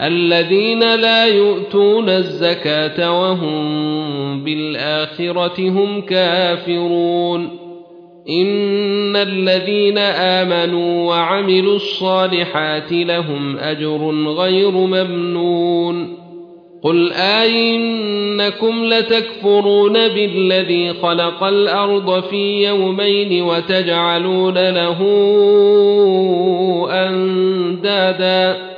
الذين لا يؤتون الزكاة وهم بالآخرة هم كافرون. إن الذين آمنوا وعملوا الصالحات لهم أجر غير ممنون. قل آئنكم لتكفرون بالذي خلق الأرض في يومين وتجعلون له أندادا.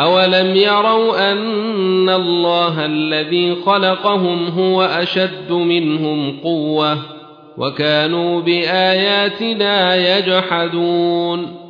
أولم يروا أن الله الذي خلقهم هو أشد منهم قوة وكانوا بآياتنا يجحدون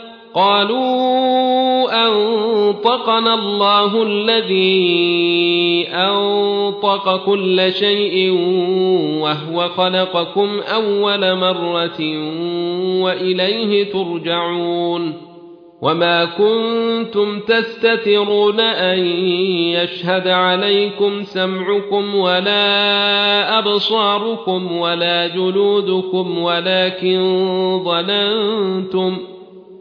قالوا أنطقنا الله الذي أنطق كل شيء وهو خلقكم أول مرة وإليه ترجعون وما كنتم تستترون أن يشهد عليكم سمعكم ولا أبصاركم ولا جلودكم ولكن ظننتم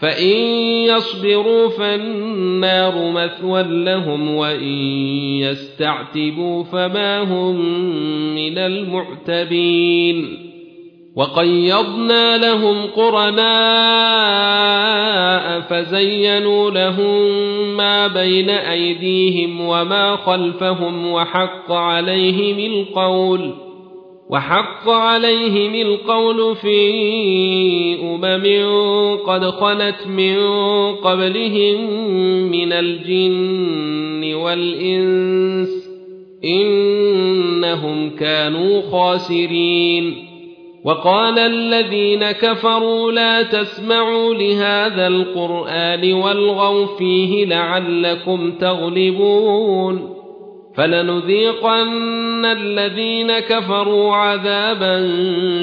فإن يصبروا فالنار مثوى لهم وإن يستعتبوا فما هم من المعتبين وقيضنا لهم قرناء فزينوا لهم ما بين أيديهم وما خلفهم وحق عليهم القول وحق عليهم القول في أمم قد خلت من قبلهم من الجن والإنس إنهم كانوا خاسرين. وقال الذين كفروا لا تسمعوا لهذا القرآن والغوا فيه لعلكم تغلبون. فلنذيقن الذين كفروا عذابا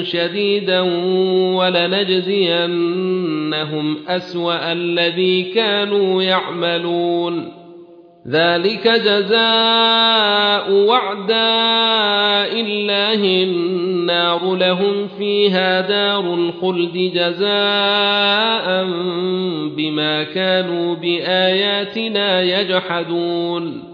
شديدا ولنجزينهم اسوا الذي كانوا يعملون ذلك جزاء وعداء الله النار لهم فيها دار الخلد جزاء بما كانوا باياتنا يجحدون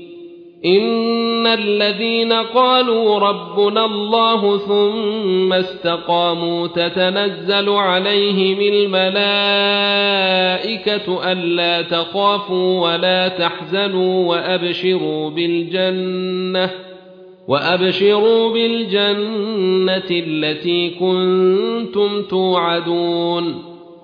ان الذين قالوا ربنا الله ثم استقاموا تتنزل عليهم الملائكه الا تخافوا ولا تحزنوا وابشروا بالجنه وابشروا بالجنه التي كنتم توعدون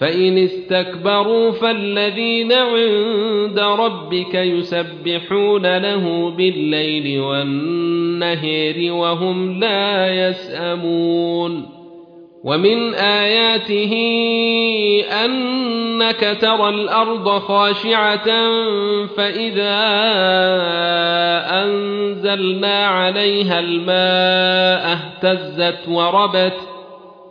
فإن استكبروا فالذين عند ربك يسبحون له بالليل والنهار وهم لا يسأمون ومن آياته أنك ترى الأرض خاشعة فإذا أنزلنا عليها الماء اهتزت وربت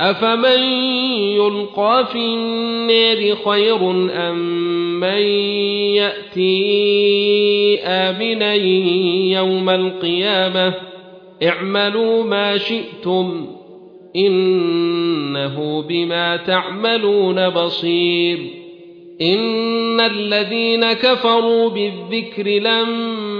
أفمن يلقى في النار خير أم من يأتي آمنا يوم القيامة اعملوا ما شئتم إنه بما تعملون بصير إن الذين كفروا بالذكر لما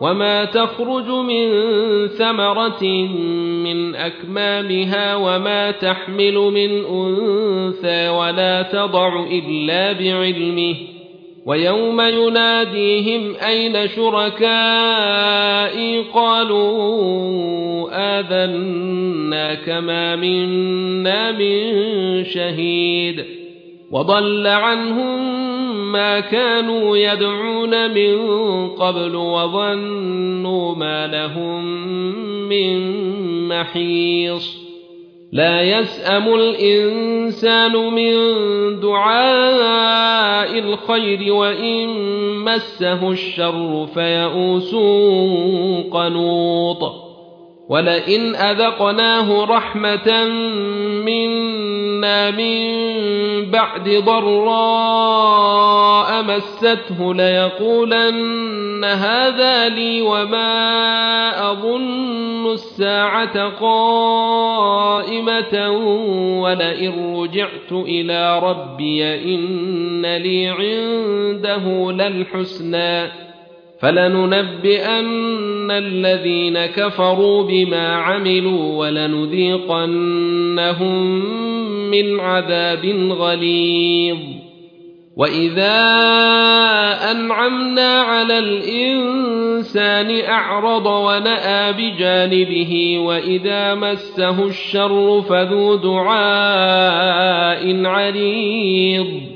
وما تخرج من ثمرة من أكمامها وما تحمل من أنثى ولا تضع إلا بعلمه ويوم يناديهم أين شركائي قالوا آذنا كما منا من شهيد وضل عنهم كانوا يدعون من قبل وظنوا ما لهم من محيص. لا يسأم الإنسان من دعاء الخير وإن مسه الشر فيئوس قنوط. ولئن أذقناه رحمة منا من بعد ضراء مسته ليقولن هذا لي وما أظن الساعة قائمة ولئن رجعت إلى ربي إن لي عنده للحسنى فلننبئن الذين كفروا بما عملوا ولنذيقنهم من عذاب غليظ. وإذا أنعمنا على الإنسان أعرض ونأى بجانبه وإذا مسه الشر فذو دعاء عريض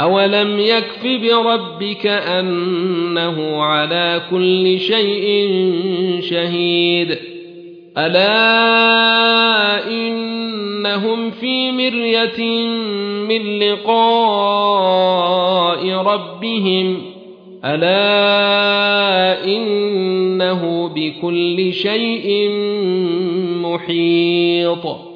أولم يكف بربك أنه على كل شيء شهيد ألا إنهم في مريه من لقاء ربهم ألا إنه بكل شيء محيط